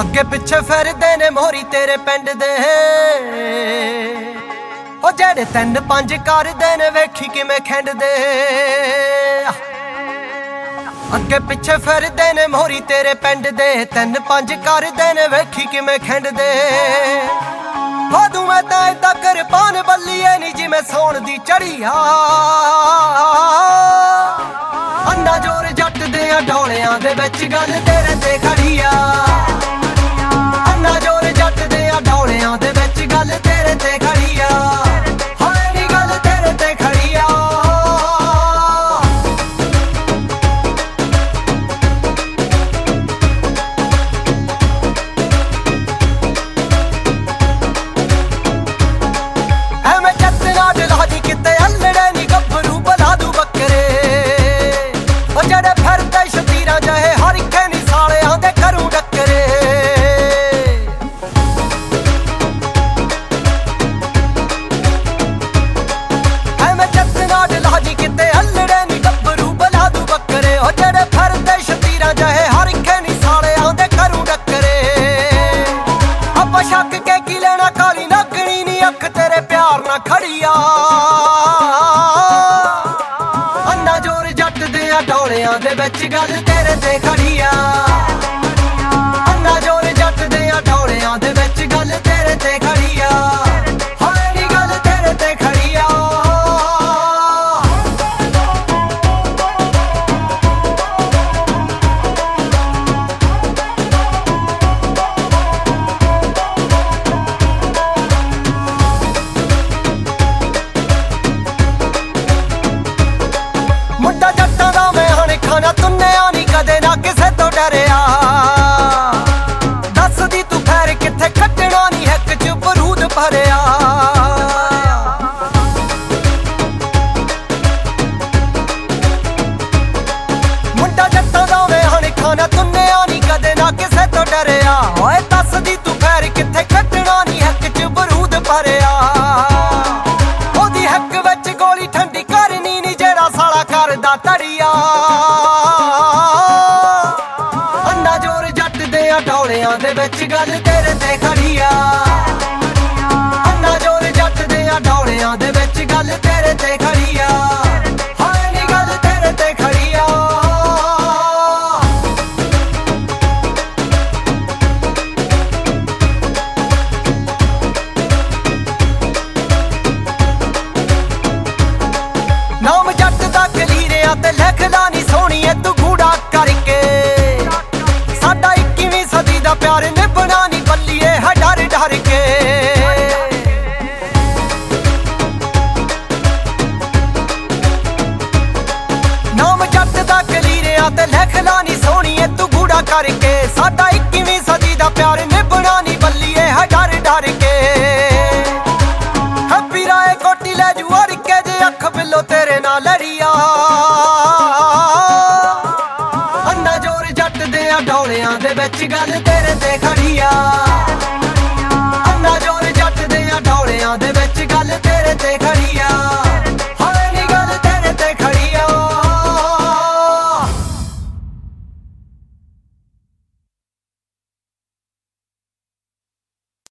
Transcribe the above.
ਅੱਗੇ ਪਿੱਛੇ ਫਿਰਦੇ ਨੇ ਮੋਹਰੀ ਤੇਰੇ ਪਿੰਡ ਦੇ। ਉਹ ਜਿਹੜੇ ਤਿੰਨ ਪੰਜ ਕਰਦੇ ਨੇ ਵੇਖੀ ਕਿਵੇਂ ਖੰਡਦੇ। ਅੱਗੇ ਪਿੱਛੇ ਫਿਰਦੇ ਨੇ ਮੋਹਰੀ ਤੇਰੇ ਪਿੰਡ ਦੇ। ਤਿੰਨ ਪੰਜ ਕਰਦੇ ਨੇ ਵੇਖੀ ਕਿਵੇਂ ਖੰਡਦੇ। ਵਾਦੂ ਮੈਂ ਤਾਂ ਇਦਾਂ ਕਿਰਪਾਨ ਬੱਲੀਏ ਨਹੀਂ ਜਿਵੇਂ ਸੌਣ ਦੀ ਚੜੀਆ ਅੰਨਾ ਜੋਰ ਜੱਟ ਦੇ ਆ ਢੋਲਿਆਂ ਦੇ ਵਿੱਚ ਗੱਲ ਤੇਰੇ ਤੇ ਖੜੀ ਆ ਵਿੱਚ ਗੱਲ ਦੇ ਵਿੱਚ ਗੱਲ ਤੇਰੇ ਤੇ ਖੜੀ ਆ ਅੰਨਾ ਜੋਰ ਜੱਟ ਦੇ ਆ ਢੋਲਿਆਂ ਦੇ ਮੈਂ ਹਣ ਤੁੰਨਿਆ ਨਹੀਂ ਕਦੇ ਨਾ ਕਿਸੇ ਤੋਂ ਡਰਿਆ। ਦੱਸਦੀ ਤੂੰ ਫੈਰ ਕਿੱਥੇ ਕੱਟਣਾ ਨਹੀਂ ਹੱਕ ਚ ਬਰੂਦ ਭਰਿਆ। ਮੁੰਡਾ ਜੱਟਾਂ ਦਾ ਮੈਂ ਹਣ ਖਾਣਾ ਤੁੰਨਿਆ ਨਹੀਂ ਕਦੇ ਨਾ ਕਿਸੇ ਤੋਂ ਡਰਿਆ। ਓਏ ਦੱਸਦੀ ਤੂੰ ਖੈਰ ਕਿੱਥੇ ਕੱਟਣਾ ਨਹੀਂ ਹੱਕ ਚ ਬਰੂਦ ਭਰਿਆ। ਲੱਗਦਾ ਕਲੀਰਿਆਂ ਤੇ ਲਿਖ ਲਾਨੀ ਸੋਹਣੀਏ, ਤੂੰ ਗੂੜਾ ਕਰਕੇ। ਸਾਡਾ 21ਵੀਂ ਸਦੀ ਦਾ ਪਿਆਰ ਨਿਭਣਾ ਨਹੀਂ ਬੱਲੀਏ ਹਡਰ ਡਰ ਕੇ। ਹੈਪੀ ਰਾਏ ਕੋਟੀ ਲੈ ਜੂ ਅੜ ਕੇ ਜੇ ਅੱਖ ਬਿੱਲੋ ਤੇਰੇ ਨਾਲ ਲੜੀਆ ਅੰਨਾ ਜੋਰ ਜੱਟ ਦੇ ਆ ਡੌਲਿਆਂ ਦੇ ਵਿੱਚ ਗੱਲ